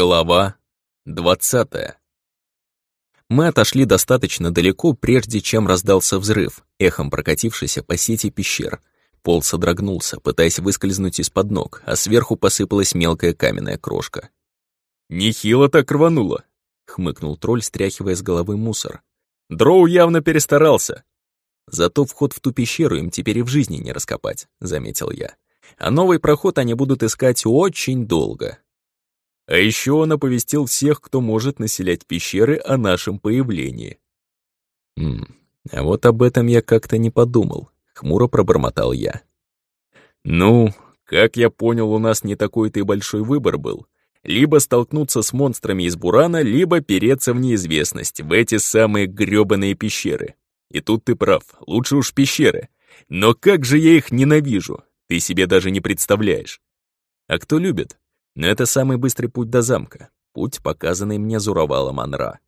Глава двадцатая. Мы отошли достаточно далеко, прежде чем раздался взрыв, эхом прокатившийся по сети пещер. Пол содрогнулся, пытаясь выскользнуть из-под ног, а сверху посыпалась мелкая каменная крошка. «Нехило так рвануло», — хмыкнул тролль, стряхивая с головы мусор. «Дроу явно перестарался». «Зато вход в ту пещеру им теперь и в жизни не раскопать», — заметил я. «А новый проход они будут искать очень долго». А еще он оповестил всех, кто может населять пещеры, о нашем появлении. «М а вот об этом я как-то не подумал», — хмуро пробормотал я. «Ну, как я понял, у нас не такой-то и большой выбор был. Либо столкнуться с монстрами из Бурана, либо переться в неизвестность, в эти самые грёбаные пещеры. И тут ты прав, лучше уж пещеры. Но как же я их ненавижу, ты себе даже не представляешь. А кто любит? Но это самый быстрый путь до замка, путь, показанный мне Зуровалом Анра.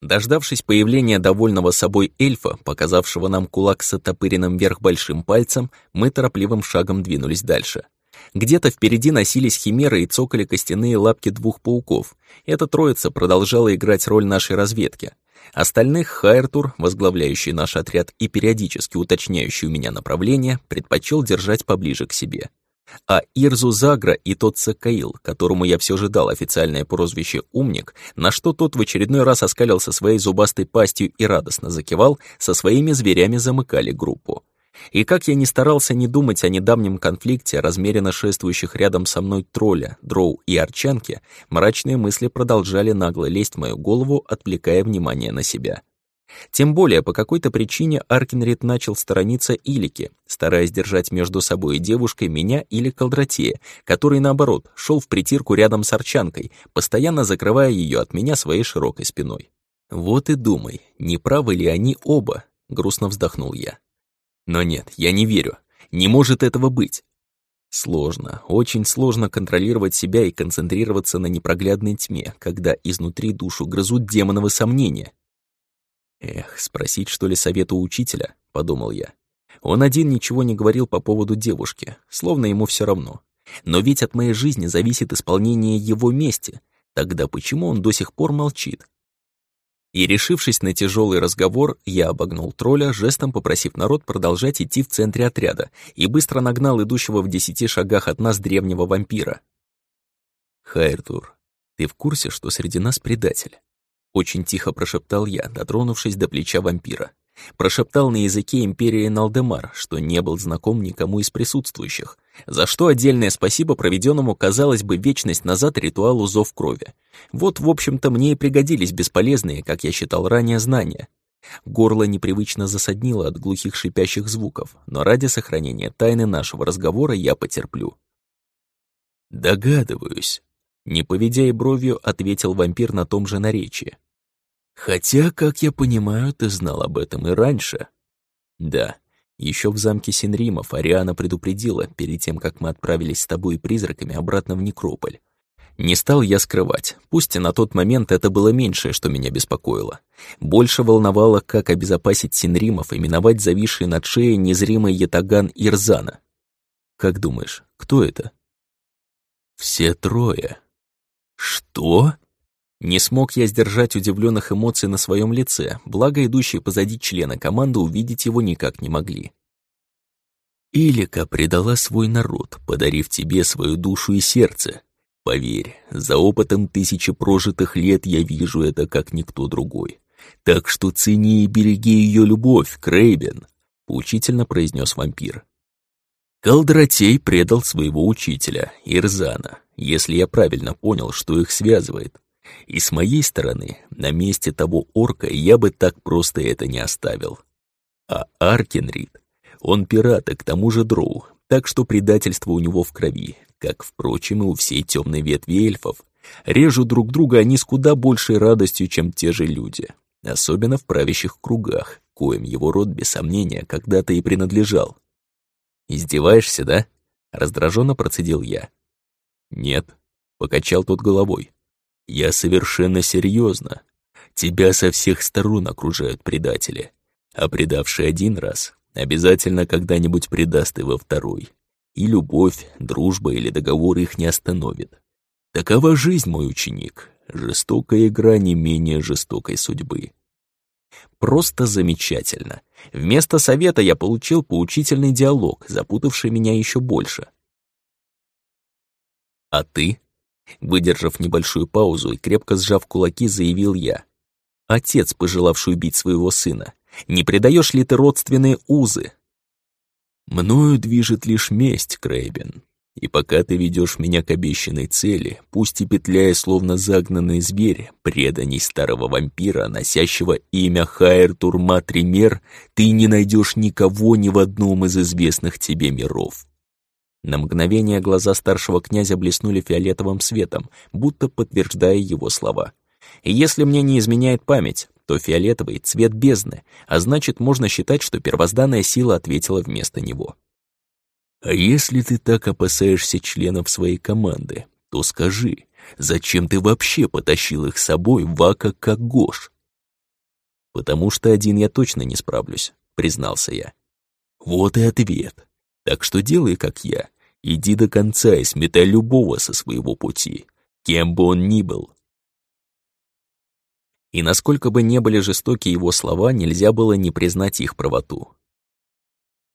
Дождавшись появления довольного собой эльфа, показавшего нам кулак с оттопыренным вверх большим пальцем, мы торопливым шагом двинулись дальше. Где-то впереди носились химеры и цокали костяные лапки двух пауков. Эта троица продолжала играть роль нашей разведки. Остальных Хайртур, возглавляющий наш отряд и периодически уточняющий у меня направление, предпочел держать поближе к себе. А Ирзу Загра и тот Сакаил, которому я все же дал официальное прозвище «Умник», на что тот в очередной раз оскалился своей зубастой пастью и радостно закивал, со своими зверями замыкали группу. И как я не старался не думать о недавнем конфликте размеренно шествующих рядом со мной тролля, дроу и арчанки, мрачные мысли продолжали нагло лезть в мою голову, отвлекая внимание на себя. Тем более, по какой-то причине Аркинрид начал сторониться Илики, стараясь держать между собой и девушкой меня или Колдратея, который, наоборот, шел в притирку рядом с Арчанкой, постоянно закрывая ее от меня своей широкой спиной. «Вот и думай, не правы ли они оба?» — грустно вздохнул я. «Но нет, я не верю. Не может этого быть. Сложно, очень сложно контролировать себя и концентрироваться на непроглядной тьме, когда изнутри душу грызут демоновы сомнения. Эх, спросить, что ли, совета у учителя, подумал я. Он один ничего не говорил по поводу девушки, словно ему все равно. Но ведь от моей жизни зависит исполнение его мести. Тогда почему он до сих пор молчит? И, решившись на тяжелый разговор, я обогнул тролля, жестом попросив народ продолжать идти в центре отряда, и быстро нагнал идущего в десяти шагах от нас древнего вампира. «Хайртур, ты в курсе, что среди нас предатель?» Очень тихо прошептал я, дотронувшись до плеча вампира. Прошептал на языке Империи Налдемар, что не был знаком никому из присутствующих, за что отдельное спасибо проведенному, казалось бы, вечность назад ритуалу зов крови. Вот, в общем-то, мне и пригодились бесполезные, как я считал ранее, знания. Горло непривычно засаднило от глухих шипящих звуков, но ради сохранения тайны нашего разговора я потерплю. «Догадываюсь», — не поведя и бровью, ответил вампир на том же наречии. Хотя, как я понимаю, ты знал об этом и раньше. Да, еще в замке Синримов Ариана предупредила перед тем, как мы отправились с тобой и призраками обратно в Некрополь. Не стал я скрывать, пусть и на тот момент это было меньшее, что меня беспокоило. Больше волновало, как обезопасить Синримов и миновать зависший над шеей незримый ятаган Ирзана. Как думаешь, кто это? Все трое. Что? Не смог я сдержать удивленных эмоций на своем лице, благо идущие позади члена команды увидеть его никак не могли. Илика предала свой народ, подарив тебе свою душу и сердце. Поверь, за опытом тысячи прожитых лет я вижу это как никто другой. Так что цени и береги ее любовь, Крейбен, поучительно произнес вампир. Колдратей предал своего учителя, Ирзана, если я правильно понял, что их связывает. И с моей стороны, на месте того орка я бы так просто это не оставил. А Аркенрид, он пират, и к тому же дроу, так что предательство у него в крови, как, впрочем, и у всей темной ветви эльфов. Режут друг друга они с куда большей радостью, чем те же люди, особенно в правящих кругах, коим его род, без сомнения, когда-то и принадлежал. «Издеваешься, да?» — раздраженно процедил я. «Нет», — покачал тот головой. Я совершенно серьезно. Тебя со всех сторон окружают предатели, а предавший один раз обязательно когда-нибудь предаст и во второй. И любовь, дружба или договор их не остановит. Такова жизнь, мой ученик. Жестокая игра не менее жестокой судьбы. Просто замечательно. Вместо совета я получил поучительный диалог, запутавший меня еще больше. «А ты?» Выдержав небольшую паузу и крепко сжав кулаки, заявил я. «Отец, пожелавший убить своего сына, не предаешь ли ты родственные узы?» «Мною движет лишь месть, Крейбен. И пока ты ведешь меня к обещанной цели, пусть и петляя, словно загнанный зверь, преданий старого вампира, носящего имя Хайр Турма Тример, ты не найдешь никого ни в одном из известных тебе миров. На мгновение глаза старшего князя блеснули фиолетовым светом, будто подтверждая его слова. Если мне не изменяет память, то фиолетовый — цвет бездны, а значит, можно считать, что первозданная сила ответила вместо него. А если ты так опасаешься членов своей команды, то скажи, зачем ты вообще потащил их с собой в Ака как Гош? Потому что один я точно не справлюсь, признался я. Вот и ответ. Так что делай, как я. Иди до конца и сметай любого со своего пути, кем бы он ни был. И насколько бы не были жестоки его слова, нельзя было не признать их правоту.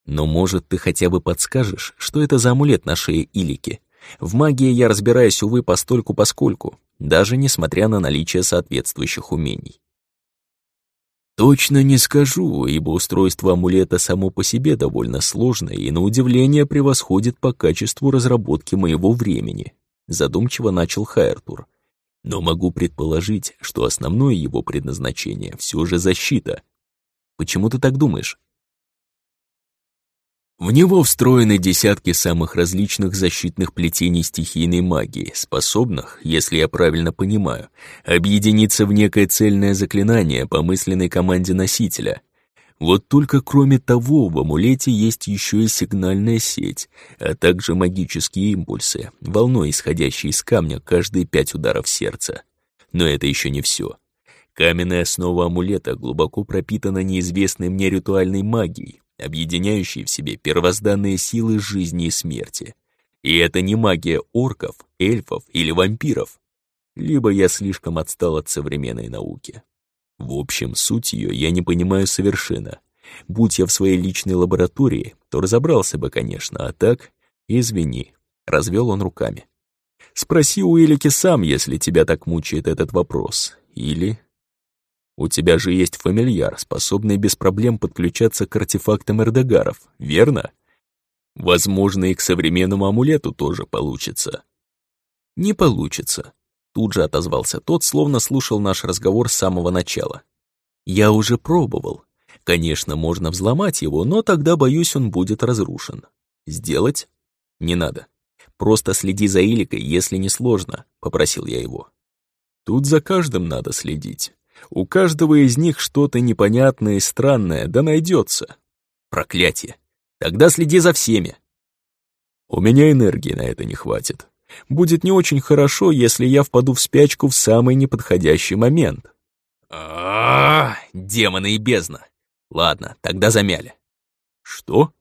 Но, может, ты хотя бы подскажешь, что это за амулет на шее Илики? В магии я разбираюсь, увы, постольку-поскольку, даже несмотря на наличие соответствующих умений. Точно не скажу, ибо устройство амулета само по себе довольно сложное и, на удивление, превосходит по качеству разработки моего времени, задумчиво начал Хайртур. Но могу предположить, что основное его предназначение все же защита. Почему ты так думаешь? В него встроены десятки самых различных защитных плетений стихийной магии, способных, если я правильно понимаю, объединиться в некое цельное заклинание по мысленной команде носителя. Вот только кроме того, в амулете есть еще и сигнальная сеть, а также магические импульсы, волной исходящие из камня каждые пять ударов сердца. Но это еще не все. Каменная основа амулета глубоко пропитана неизвестной мне ритуальной магией, объединяющие в себе первозданные силы жизни и смерти. И это не магия орков, эльфов или вампиров. Либо я слишком отстал от современной науки. В общем, суть ее я не понимаю совершенно. Будь я в своей личной лаборатории, то разобрался бы, конечно, а так, извини, развел он руками. Спроси у Элики сам, если тебя так мучает этот вопрос. Или у тебя же есть фамильяр, способный без проблем подключаться к артефактам Эрдегаров, верно? Возможно, и к современному амулету тоже получится. Не получится. Тут же отозвался тот, словно слушал наш разговор с самого начала. Я уже пробовал. Конечно, можно взломать его, но тогда, боюсь, он будет разрушен. Сделать? Не надо. Просто следи за Иликой, если не сложно, попросил я его. Тут за каждым надо следить. У каждого из них что-то непонятное и странное, да найдется. Проклятие. Тогда следи за всеми. У меня энергии на это не хватит. Будет не очень хорошо, если я впаду в спячку в самый неподходящий момент. А, демоны и бездна. Ладно, тогда замяли. Что?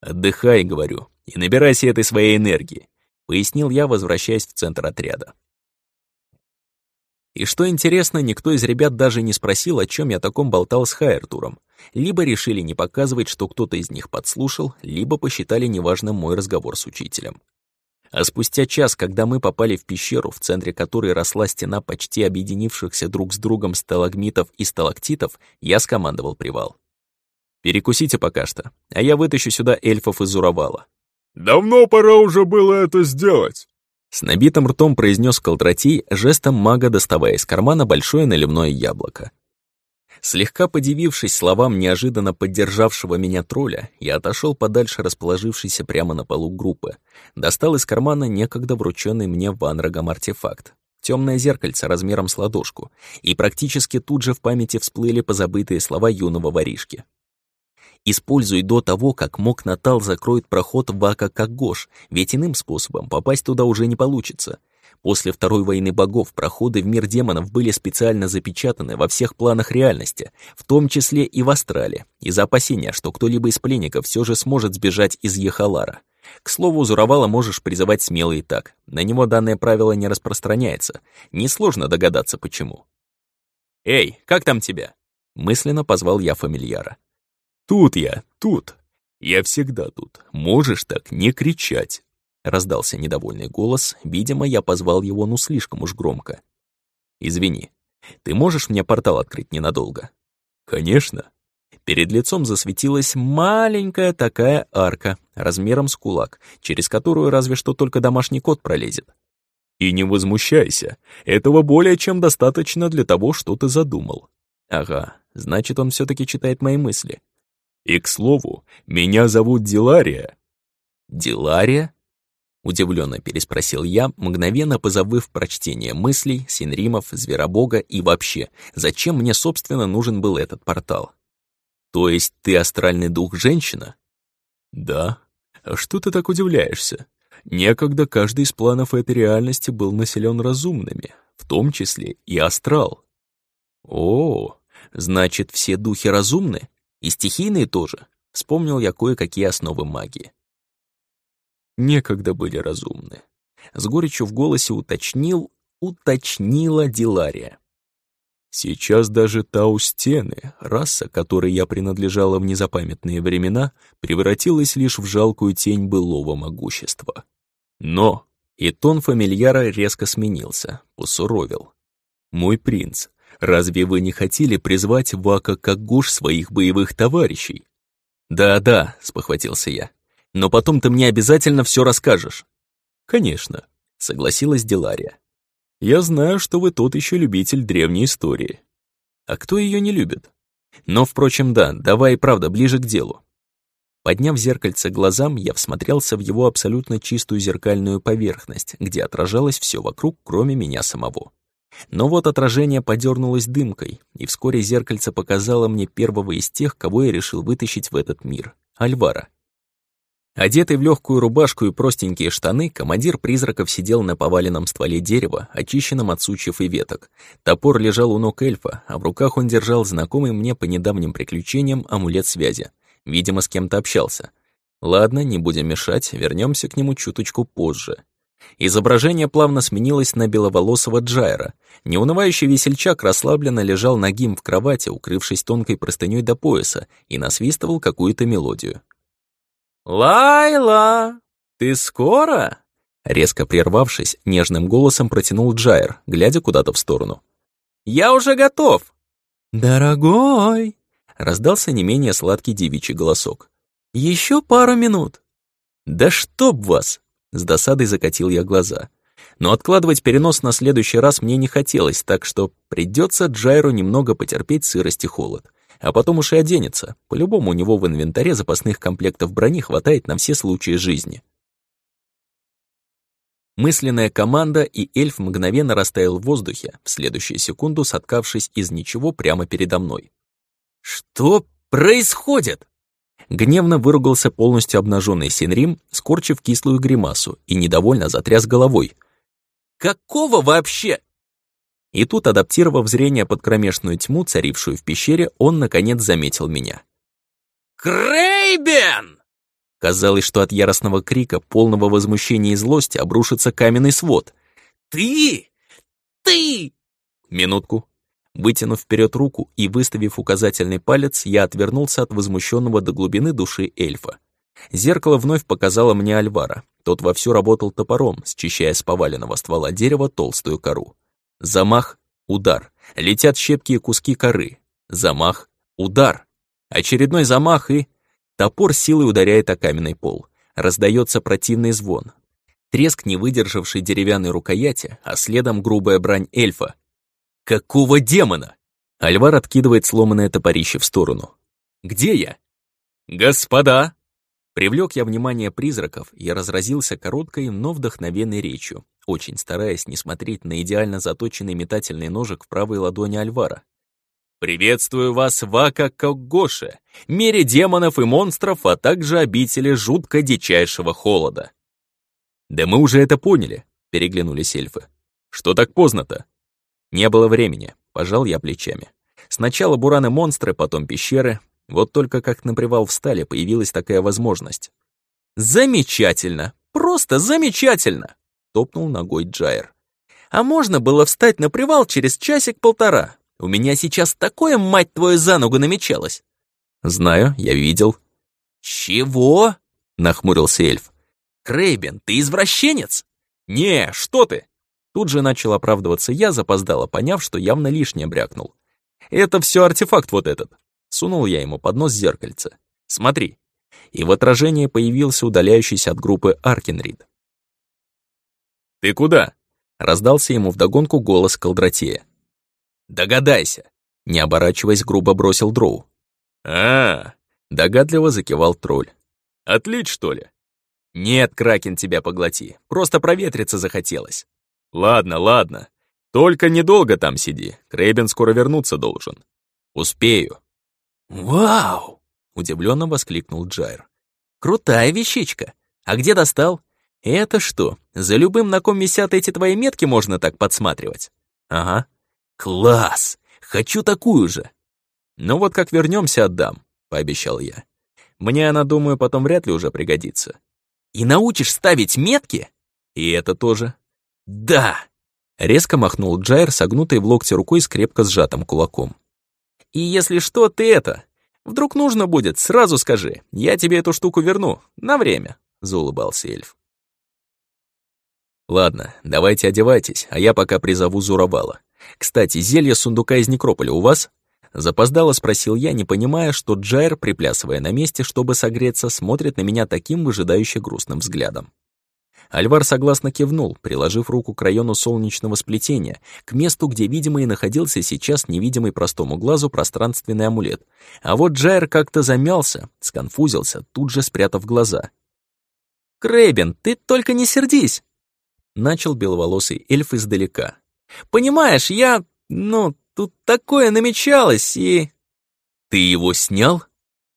Отдыхай, говорю, и набирайся этой своей энергии, пояснил я, возвращаясь в центр отряда. И что интересно, никто из ребят даже не спросил, о чем я таком болтал с Хайертуром. Либо решили не показывать, что кто-то из них подслушал, либо посчитали неважным мой разговор с учителем. А спустя час, когда мы попали в пещеру, в центре которой росла стена почти объединившихся друг с другом сталагмитов и сталактитов, я скомандовал привал. «Перекусите пока что, а я вытащу сюда эльфов из Уравала». «Давно пора уже было это сделать», с набитым ртом произнес Колдратей, жестом мага доставая из кармана большое наливное яблоко. Слегка подивившись словам неожиданно поддержавшего меня тролля, я отошел подальше расположившейся прямо на полу группы, достал из кармана некогда врученный мне ванрогом артефакт, темное зеркальце размером с ладошку, и практически тут же в памяти всплыли позабытые слова юного воришки. Используй до того, как Мок Натал закроет проход в Ака как Гош, ведь иным способом попасть туда уже не получится. После Второй войны богов проходы в мир демонов были специально запечатаны во всех планах реальности, в том числе и в Астрале, из-за опасения, что кто-либо из пленников все же сможет сбежать из Ехалара. К слову, Зуровала можешь призывать смело и так. На него данное правило не распространяется. Несложно догадаться, почему. «Эй, как там тебя?» Мысленно позвал я фамильяра. «Тут я, тут. Я всегда тут. Можешь так не кричать». Раздался недовольный голос, видимо, я позвал его ну слишком уж громко. «Извини, ты можешь мне портал открыть ненадолго?» «Конечно». Перед лицом засветилась маленькая такая арка, размером с кулак, через которую разве что только домашний кот пролезет. «И не возмущайся, этого более чем достаточно для того, что ты задумал». «Ага, значит, он все таки читает мои мысли». «И, к слову, меня зовут Дилария». «Дилария?» Удивленно переспросил я, мгновенно позабыв прочтение мыслей, синримов, зверобога и вообще, зачем мне, собственно, нужен был этот портал. То есть ты астральный дух женщина? Да. А что ты так удивляешься? Некогда каждый из планов этой реальности был населен разумными, в том числе и астрал. О, значит, все духи разумны? И стихийные тоже? Вспомнил я кое-какие основы магии некогда были разумны. С горечью в голосе уточнил, уточнила Дилария. Сейчас даже Тау-стены, раса, которой я принадлежала в незапамятные времена, превратилась лишь в жалкую тень былого могущества. Но и тон фамильяра резко сменился, усуровил. «Мой принц, разве вы не хотели призвать Вака как гуш своих боевых товарищей?» «Да-да», — спохватился я, но потом ты мне обязательно все расскажешь». «Конечно», — согласилась Делария. «Я знаю, что вы тот еще любитель древней истории. А кто ее не любит? Но, впрочем, да, давай, правда, ближе к делу». Подняв зеркальце глазам, я всмотрелся в его абсолютно чистую зеркальную поверхность, где отражалось все вокруг, кроме меня самого. Но вот отражение подернулось дымкой, и вскоре зеркальце показало мне первого из тех, кого я решил вытащить в этот мир — Альвара. Одетый в легкую рубашку и простенькие штаны, командир призраков сидел на поваленном стволе дерева, очищенном от сучьев и веток. Топор лежал у ног эльфа, а в руках он держал знакомый мне по недавним приключениям амулет связи. Видимо, с кем-то общался. Ладно, не будем мешать, вернемся к нему чуточку позже. Изображение плавно сменилось на беловолосого Джайра. Неунывающий весельчак расслабленно лежал нагим в кровати, укрывшись тонкой простыней до пояса, и насвистывал какую-то мелодию. «Лайла, ты скоро?» Резко прервавшись, нежным голосом протянул Джайр, глядя куда-то в сторону. «Я уже готов!» «Дорогой!» — раздался не менее сладкий девичий голосок. «Еще пару минут!» «Да чтоб вас!» — с досадой закатил я глаза. Но откладывать перенос на следующий раз мне не хотелось, так что придется Джайру немного потерпеть сырость и холод а потом уж и оденется. По-любому у него в инвентаре запасных комплектов брони хватает на все случаи жизни. Мысленная команда, и эльф мгновенно растаял в воздухе, в следующую секунду соткавшись из ничего прямо передо мной. «Что происходит?» Гневно выругался полностью обнаженный Синрим, скорчив кислую гримасу, и недовольно затряс головой. «Какого вообще?» И тут, адаптировав зрение под кромешную тьму, царившую в пещере, он, наконец, заметил меня. «Крейбен!» Казалось, что от яростного крика, полного возмущения и злости, обрушится каменный свод. «Ты! Ты!» Минутку. Вытянув вперед руку и выставив указательный палец, я отвернулся от возмущенного до глубины души эльфа. Зеркало вновь показало мне Альвара. Тот вовсю работал топором, счищая с поваленного ствола дерева толстую кору. Замах, удар. Летят щепки и куски коры. Замах, удар. Очередной замах и... Топор силой ударяет о каменный пол. Раздается противный звон. Треск не выдержавшей деревянной рукояти, а следом грубая брань эльфа. «Какого демона?» Альвар откидывает сломанное топорище в сторону. «Где я?» «Господа!» Привлек я внимание призраков и разразился короткой, но вдохновенной речью, очень стараясь не смотреть на идеально заточенный метательный ножик в правой ладони Альвара. «Приветствую вас в Ака-Когоше, мире демонов и монстров, а также обители жутко дичайшего холода». «Да мы уже это поняли», — переглянулись эльфы. Что так поздно-то? Не было времени, пожал я плечами. Сначала бураны-монстры, потом пещеры. Вот только как на привал встали, появилась такая возможность. «Замечательно! Просто замечательно!» — топнул ногой Джайр. «А можно было встать на привал через часик-полтора? У меня сейчас такое, мать твою, за ногу намечалось!» «Знаю, я видел». «Чего?» — нахмурился эльф. «Крейбен, ты извращенец?» «Не, что ты!» Тут же начал оправдываться я, запоздало, поняв, что явно лишнее брякнул. «Это все артефакт вот этот». Сунул я ему под нос зеркальце. «Смотри». И в отражении появился удаляющийся от группы Аркенрид. «Ты куда?» — раздался ему вдогонку голос Колдратея. «Догадайся!» — не оборачиваясь, грубо бросил Дроу. а, -а, -а догадливо закивал тролль. «Отлить, что ли?» «Нет, Кракен, тебя поглоти. Просто проветриться захотелось». «Ладно, ладно. Только недолго там сиди. Крейбен скоро вернуться должен». «Успею». «Вау!» — удивленно воскликнул Джайр. «Крутая вещичка. А где достал? Это что, за любым, на ком висят эти твои метки, можно так подсматривать?» «Ага». «Класс! Хочу такую же!» «Ну вот как вернемся, отдам», — пообещал я. «Мне она, думаю, потом вряд ли уже пригодится». «И научишь ставить метки?» «И это тоже». «Да!» Резко махнул Джайр, согнутой в локте рукой с крепко сжатым кулаком. «И если что, ты это... Вдруг нужно будет, сразу скажи. Я тебе эту штуку верну. На время», — заулыбался эльф. «Ладно, давайте одевайтесь, а я пока призову Зурабала. Кстати, зелье сундука из Некрополя у вас?» Запоздало спросил я, не понимая, что Джайр, приплясывая на месте, чтобы согреться, смотрит на меня таким выжидающе грустным взглядом. Альвар согласно кивнул, приложив руку к району солнечного сплетения, к месту, где, видимо, и находился сейчас невидимый простому глазу пространственный амулет. А вот Джайр как-то замялся, сконфузился, тут же спрятав глаза. «Крэбин, ты только не сердись!» Начал беловолосый эльф издалека. «Понимаешь, я... ну, тут такое намечалось, и...» «Ты его снял?»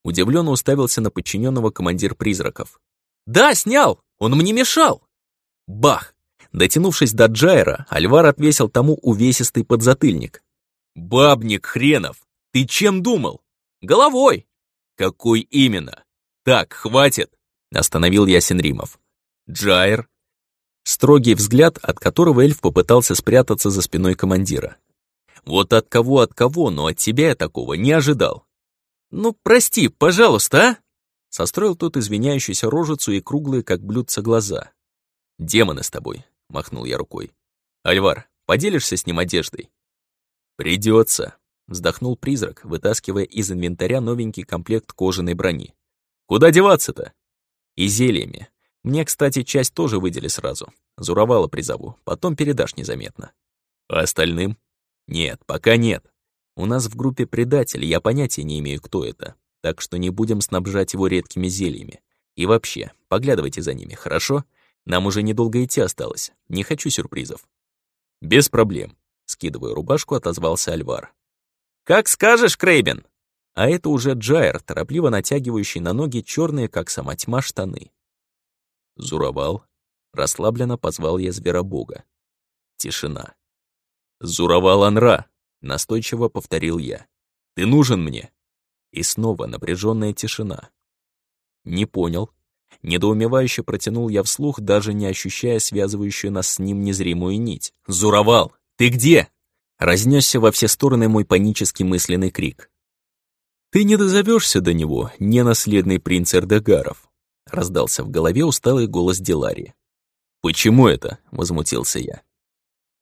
Удивленно уставился на подчиненного командир призраков. «Да, снял! Он мне мешал!» Бах! Дотянувшись до Джайра, Альвар отвесил тому увесистый подзатыльник. «Бабник хренов! Ты чем думал?» «Головой!» «Какой именно?» «Так, хватит!» — остановил я Сенримов. «Джайр!» Строгий взгляд, от которого эльф попытался спрятаться за спиной командира. «Вот от кого, от кого, но от тебя я такого не ожидал!» «Ну, прости, пожалуйста, а?» Состроил тот извиняющуюся рожицу и круглые, как блюдца, глаза. «Демоны с тобой», — махнул я рукой. «Альвар, поделишься с ним одеждой?» «Придется», — вздохнул призрак, вытаскивая из инвентаря новенький комплект кожаной брони. «Куда деваться-то?» «И зельями. Мне, кстати, часть тоже выдели сразу. Зуровала призову, потом передашь незаметно». «А остальным?» «Нет, пока нет. У нас в группе предатель, я понятия не имею, кто это, так что не будем снабжать его редкими зельями. И вообще, поглядывайте за ними, хорошо? Нам уже недолго идти осталось. Не хочу сюрпризов». «Без проблем», — скидывая рубашку, отозвался Альвар. «Как скажешь, Крейбен!» А это уже Джайр, торопливо натягивающий на ноги черные, как сама тьма, штаны. «Зуровал?» — расслабленно позвал я зверобога. Тишина. «Зуровал Анра!» — настойчиво повторил я. «Ты нужен мне!» И снова напряженная тишина. «Не понял», Недоумевающе протянул я вслух, даже не ощущая связывающую нас с ним незримую нить. «Зуровал! Ты где?» Разнесся во все стороны мой панический мысленный крик. «Ты не дозовешься до него, ненаследный принц Эрдегаров», раздался в голове усталый голос Делари. «Почему это?» — возмутился я.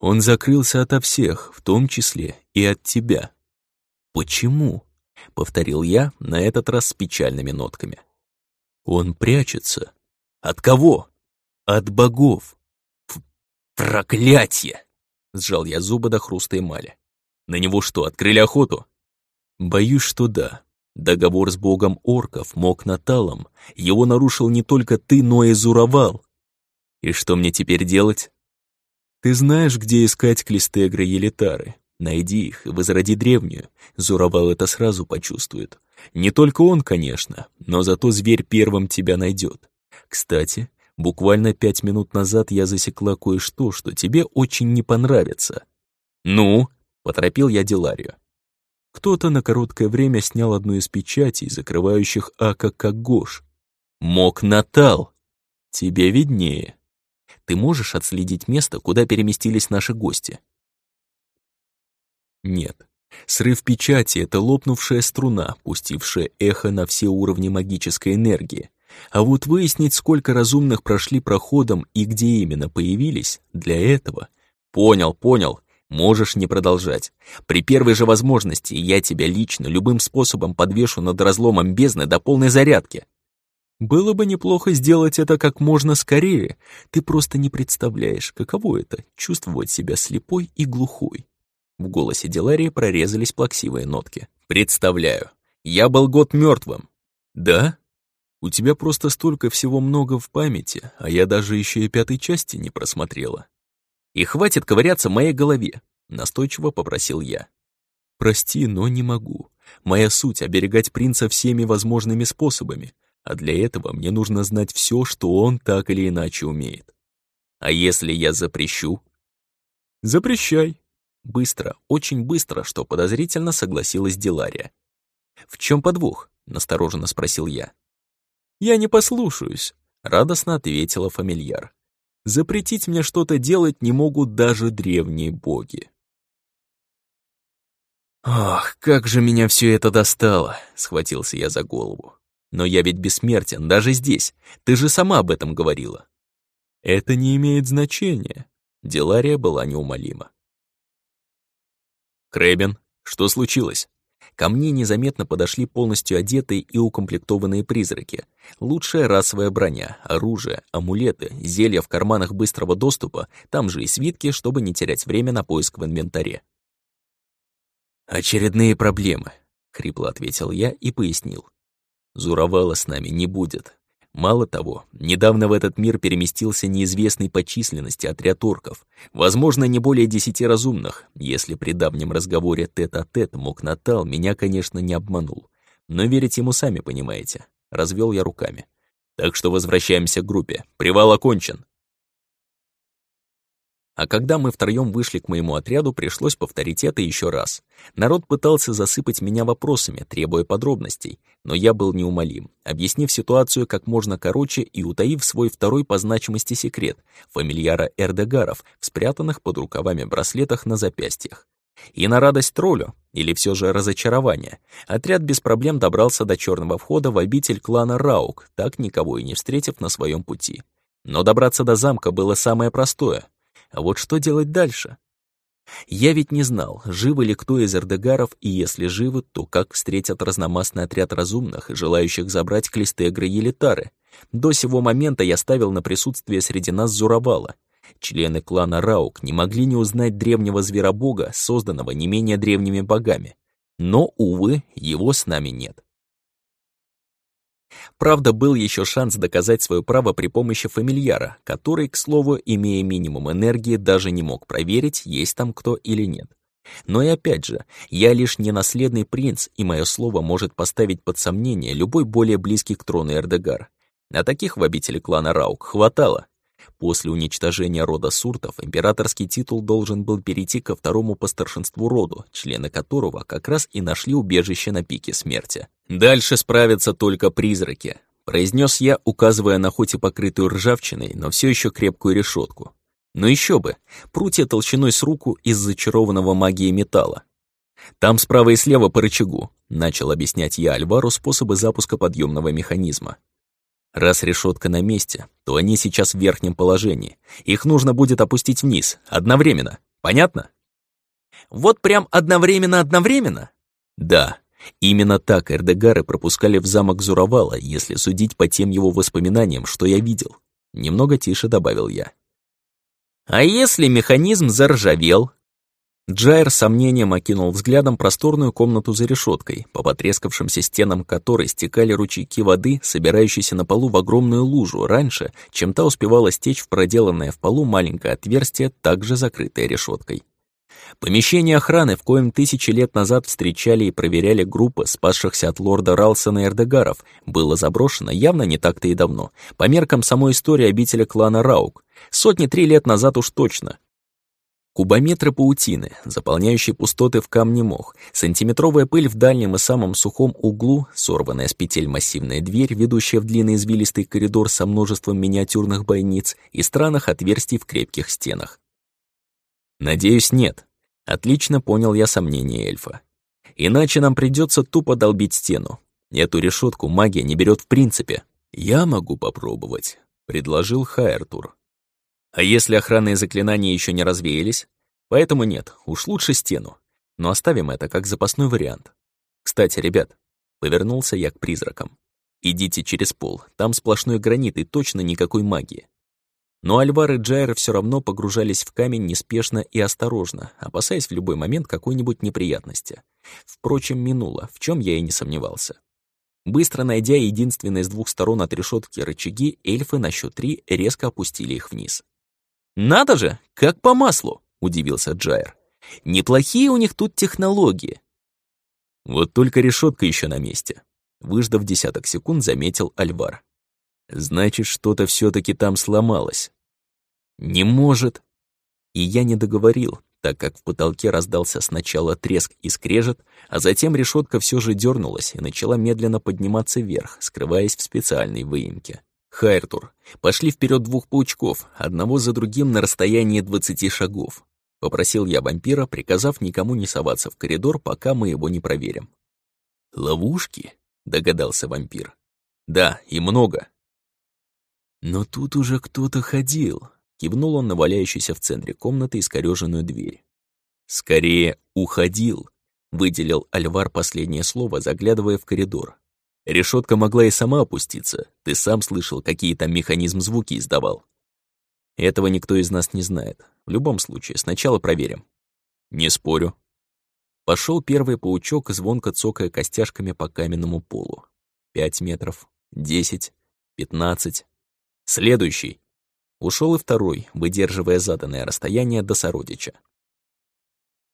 «Он закрылся ото всех, в том числе и от тебя». «Почему?» — повторил я, на этот раз с печальными нотками. Он прячется. От кого? От богов. Ф проклятье! Сжал я зубы до хруста эмали. На него что, открыли охоту? Боюсь, что да. Договор с богом орков, мог Наталом, его нарушил не только ты, но и Зуровал. И что мне теперь делать? Ты знаешь, где искать Клистегры Елитары. Найди их возроди древнюю. Зуровал это сразу почувствует. Не только он, конечно, но зато зверь первым тебя найдет. Кстати, Буквально пять минут назад я засекла кое-что, что тебе очень не понравится. Ну, поторопил я Диларию. Кто-то на короткое время снял одну из печатей, закрывающих Ака Кагош. Мог Натал. Тебе виднее. Ты можешь отследить место, куда переместились наши гости? Нет. Срыв печати — это лопнувшая струна, пустившая эхо на все уровни магической энергии. А вот выяснить, сколько разумных прошли проходом и где именно появились, для этого... Понял, понял. Можешь не продолжать. При первой же возможности я тебя лично любым способом подвешу над разломом бездны до полной зарядки. Было бы неплохо сделать это как можно скорее. Ты просто не представляешь, каково это — чувствовать себя слепой и глухой. В голосе Деларии прорезались плаксивые нотки. «Представляю. Я был год мертвым. «Да? У тебя просто столько всего много в памяти, а я даже еще и пятой части не просмотрела». «И хватит ковыряться в моей голове», — настойчиво попросил я. «Прости, но не могу. Моя суть — оберегать принца всеми возможными способами, а для этого мне нужно знать все, что он так или иначе умеет. А если я запрещу?» «Запрещай», Быстро, очень быстро, что подозрительно согласилась Дилария. «В чем подвох?» — настороженно спросил я. «Я не послушаюсь», — радостно ответила фамильяр. «Запретить мне что-то делать не могут даже древние боги». «Ах, как же меня все это достало!» — схватился я за голову. «Но я ведь бессмертен, даже здесь. Ты же сама об этом говорила». «Это не имеет значения», — Дилария была неумолима. «Крэбин, что случилось?» Ко мне незаметно подошли полностью одетые и укомплектованные призраки. Лучшая расовая броня, оружие, амулеты, зелья в карманах быстрого доступа, там же и свитки, чтобы не терять время на поиск в инвентаре. «Очередные проблемы», — хрипло ответил я и пояснил. «Зуровала с нами не будет. Мало того, недавно в этот мир переместился неизвестный по численности отряд орков, возможно, не более десяти разумных, если при давнем разговоре тет-а-тет -тет мог Натал, меня, конечно, не обманул. Но верить ему сами понимаете. Развел я руками. Так что возвращаемся к группе. Привал окончен. А когда мы втроем вышли к моему отряду, пришлось повторить это еще раз. Народ пытался засыпать меня вопросами, требуя подробностей, но я был неумолим, объяснив ситуацию как можно короче и утаив свой второй по значимости секрет — фамильяра Эрдегаров в спрятанных под рукавами браслетах на запястьях. И на радость троллю, или все же разочарование, отряд без проблем добрался до черного входа в обитель клана Раук, так никого и не встретив на своем пути. Но добраться до замка было самое простое — а вот что делать дальше? Я ведь не знал, живы ли кто из эрдегаров, и если живы, то как встретят разномастный отряд разумных, желающих забрать Клистегры Елитары. До сего момента я ставил на присутствие среди нас Зурабала. Члены клана Раук не могли не узнать древнего зверобога, созданного не менее древними богами. Но, увы, его с нами нет. Правда, был еще шанс доказать свое право при помощи фамильяра, который, к слову, имея минимум энергии, даже не мог проверить, есть там кто или нет. Но и опять же, я лишь не наследный принц, и мое слово может поставить под сомнение любой более близкий к трону Эрдегар. А таких в обители клана Раук хватало. После уничтожения рода Суртов императорский титул должен был перейти ко второму по старшинству роду, члены которого как раз и нашли убежище на пике смерти. «Дальше справятся только призраки», — произнес я, указывая на хоть и покрытую ржавчиной, но все еще крепкую решетку. Но еще бы, прутья толщиной с руку из зачарованного магии металла. «Там справа и слева по рычагу», — начал объяснять я Альвару способы запуска подъемного механизма. Раз решетка на месте, то они сейчас в верхнем положении. Их нужно будет опустить вниз, одновременно. Понятно? Вот прям одновременно-одновременно? Да, именно так Эрдегары пропускали в замок Зуровала, если судить по тем его воспоминаниям, что я видел. Немного тише добавил я. А если механизм заржавел, Джайр сомнением окинул взглядом просторную комнату за решеткой, по потрескавшимся стенам которой стекали ручейки воды, собирающиеся на полу в огромную лужу раньше, чем та успевала стечь в проделанное в полу маленькое отверстие, также закрытое решеткой. Помещение охраны, в коем тысячи лет назад встречали и проверяли группы спасшихся от лорда Ралсона и Эрдегаров, было заброшено явно не так-то и давно, по меркам самой истории обители клана Раук. Сотни три лет назад уж точно. Кубометры паутины, заполняющие пустоты в камне мох, сантиметровая пыль в дальнем и самом сухом углу, сорванная с петель массивная дверь, ведущая в длинный извилистый коридор со множеством миниатюрных бойниц и странных отверстий в крепких стенах. Надеюсь, нет. Отлично понял я сомнения эльфа. Иначе нам придется тупо долбить стену. Эту решетку магия не берет в принципе. Я могу попробовать, предложил Хайртур. А если охранные заклинания еще не развеялись? Поэтому нет, уж лучше стену. Но оставим это как запасной вариант. Кстати, ребят, повернулся я к призракам. Идите через пол, там сплошной гранит и точно никакой магии. Но Альвар и Джайр все равно погружались в камень неспешно и осторожно, опасаясь в любой момент какой-нибудь неприятности. Впрочем, минуло, в чем я и не сомневался. Быстро найдя единственные с двух сторон от решетки рычаги, эльфы на счет три резко опустили их вниз. «Надо же, как по маслу!» — удивился Джайр. «Неплохие у них тут технологии». Вот только решетка еще на месте. Выждав десяток секунд, заметил Альвар. Значит, что-то все таки там сломалось. Не может. И я не договорил, так как в потолке раздался сначала треск и скрежет, а затем решетка все же дернулась и начала медленно подниматься вверх, скрываясь в специальной выемке. Хайртур, пошли вперед двух паучков, одного за другим на расстоянии двадцати шагов. Попросил я вампира, приказав никому не соваться в коридор, пока мы его не проверим. «Ловушки?» — догадался вампир. «Да, и много». «Но тут уже кто-то ходил», — кивнул он на валяющуюся в центре комнаты искорёженную дверь. «Скорее, уходил», — выделил Альвар последнее слово, заглядывая в коридор. Решетка могла и сама опуститься. Ты сам слышал, какие там механизм звуки издавал. Этого никто из нас не знает. В любом случае, сначала проверим. Не спорю. Пошел первый паучок, звонко цокая костяшками по каменному полу. Пять метров, десять, пятнадцать. Следующий. Ушел и второй, выдерживая заданное расстояние до сородича.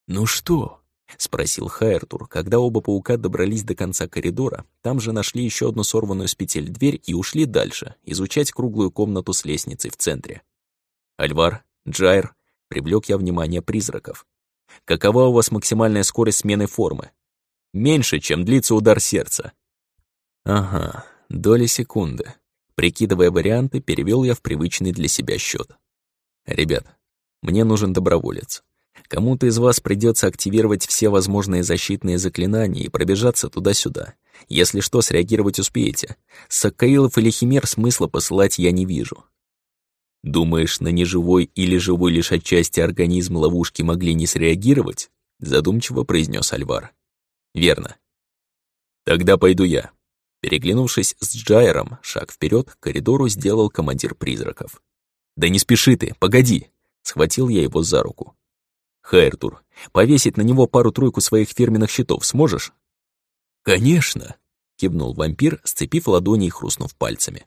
«Ну что?» — спросил Хайртур, когда оба паука добрались до конца коридора, там же нашли еще одну сорванную с петель дверь и ушли дальше, изучать круглую комнату с лестницей в центре. «Альвар, Джайр», — привлек я внимание призраков. «Какова у вас максимальная скорость смены формы?» «Меньше, чем длится удар сердца». «Ага, доли секунды». Прикидывая варианты, перевел я в привычный для себя счет. «Ребят, мне нужен доброволец. Кому-то из вас придется активировать все возможные защитные заклинания и пробежаться туда-сюда. Если что, среагировать успеете. Сакаилов или Химер смысла посылать я не вижу. Думаешь, на неживой или живой лишь отчасти организм ловушки могли не среагировать? Задумчиво произнес Альвар. Верно. Тогда пойду я. Переглянувшись с Джайером, шаг вперед к коридору сделал командир призраков. «Да не спеши ты, погоди!» Схватил я его за руку. Хайртур, повесить на него пару-тройку своих фирменных щитов сможешь?» «Конечно!» — кивнул вампир, сцепив ладони и хрустнув пальцами.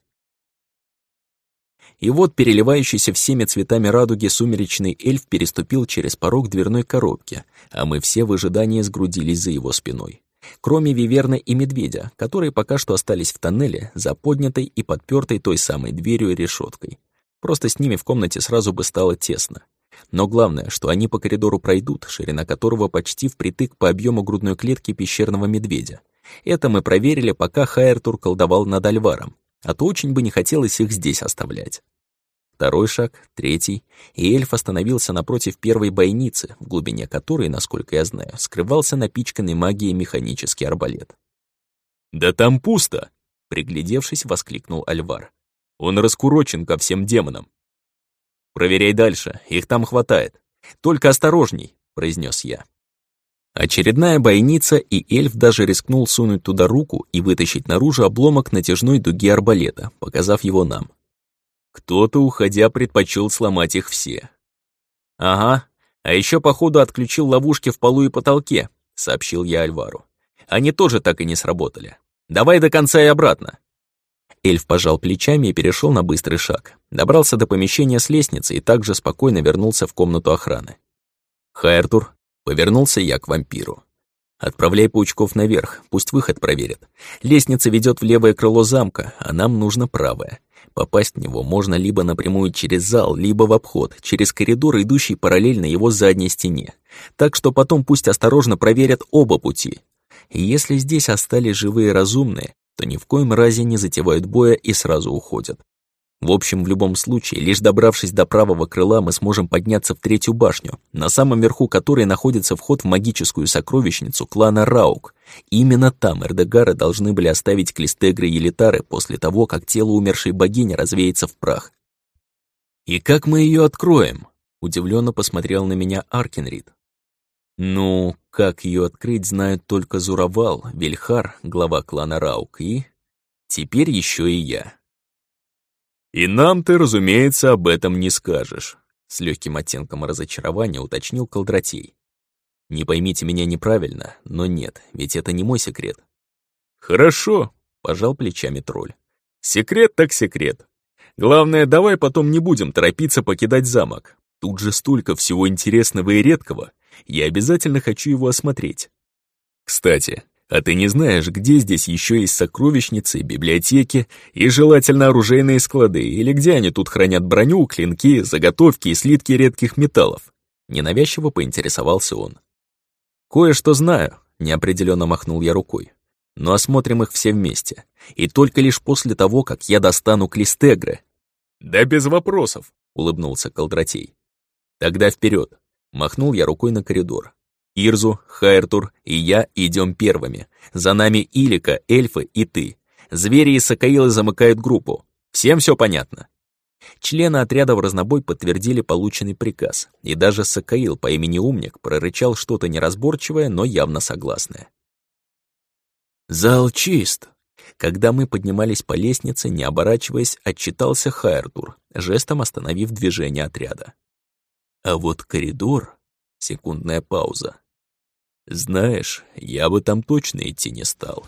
И вот переливающийся всеми цветами радуги сумеречный эльф переступил через порог дверной коробки, а мы все в ожидании сгрудились за его спиной. Кроме Виверны и Медведя, которые пока что остались в тоннеле, за поднятой и подпертой той самой дверью и решеткой. Просто с ними в комнате сразу бы стало тесно. Но главное, что они по коридору пройдут, ширина которого почти впритык по объему грудной клетки пещерного медведя. Это мы проверили, пока Хайертур колдовал над Альваром, а то очень бы не хотелось их здесь оставлять. Второй шаг, третий, и эльф остановился напротив первой бойницы, в глубине которой, насколько я знаю, скрывался напичканный магией механический арбалет. «Да там пусто!» — приглядевшись, воскликнул Альвар. «Он раскурочен ко всем демонам. «Проверяй дальше, их там хватает. Только осторожней», — произнес я. Очередная бойница, и эльф даже рискнул сунуть туда руку и вытащить наружу обломок натяжной дуги арбалета, показав его нам. Кто-то, уходя, предпочел сломать их все. «Ага, а еще походу отключил ловушки в полу и потолке», — сообщил я Альвару. «Они тоже так и не сработали. Давай до конца и обратно». Эльф пожал плечами и перешел на быстрый шаг. Добрался до помещения с лестницы и также спокойно вернулся в комнату охраны. Хайртур, повернулся я к вампиру. Отправляй паучков наверх, пусть выход проверят. Лестница ведет в левое крыло замка, а нам нужно правое. Попасть в него можно либо напрямую через зал, либо в обход, через коридор, идущий параллельно его задней стене. Так что потом пусть осторожно проверят оба пути. Если здесь остались живые разумные, то ни в коем разе не затевают боя и сразу уходят. В общем, в любом случае, лишь добравшись до правого крыла, мы сможем подняться в третью башню, на самом верху которой находится вход в магическую сокровищницу клана Раук. именно там Эрдегары должны были оставить Клистегры и Елитары после того, как тело умершей богини развеется в прах. «И как мы ее откроем?» — удивленно посмотрел на меня Аркенрид. «Ну, как ее открыть, знают только Зуравал, Вильхар, глава клана Раук, и... Теперь еще и я». «И нам ты, разумеется, об этом не скажешь», — с легким оттенком разочарования уточнил Колдратей. «Не поймите меня неправильно, но нет, ведь это не мой секрет». «Хорошо», — пожал плечами тролль. «Секрет так секрет. Главное, давай потом не будем торопиться покидать замок. Тут же столько всего интересного и редкого. Я обязательно хочу его осмотреть. Кстати, а ты не знаешь, где здесь еще есть сокровищницы, библиотеки и желательно оружейные склады, или где они тут хранят броню, клинки, заготовки и слитки редких металлов?» Ненавязчиво поинтересовался он. «Кое-что знаю», — неопределенно махнул я рукой. «Но осмотрим их все вместе. И только лишь после того, как я достану клистегры». «Да без вопросов», — улыбнулся Колдратей. «Тогда вперед!» — махнул я рукой на коридор. Ирзу, Хайртур и я идем первыми. За нами Илика, эльфы и ты. Звери и Сакаилы замыкают группу. Всем все понятно?» Члены отряда в разнобой подтвердили полученный приказ, и даже Сакаил по имени Умник прорычал что-то неразборчивое, но явно согласное. «Зал чист!» Когда мы поднимались по лестнице, не оборачиваясь, отчитался Хайртур, жестом остановив движение отряда. А вот коридор... Секундная пауза. Знаешь, я бы там точно идти не стал.